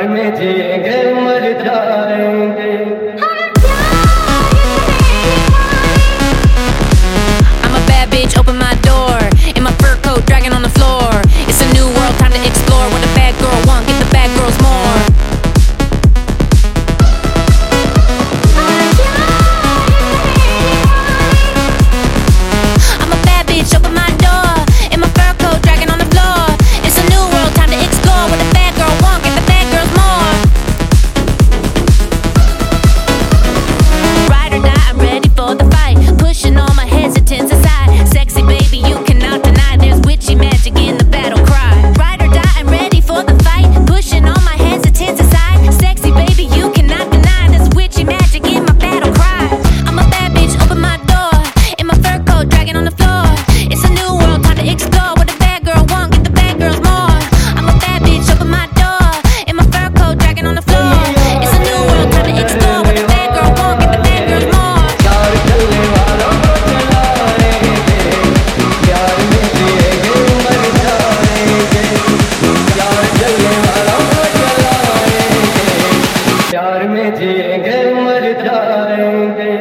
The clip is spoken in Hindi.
घर में जे जाएँगे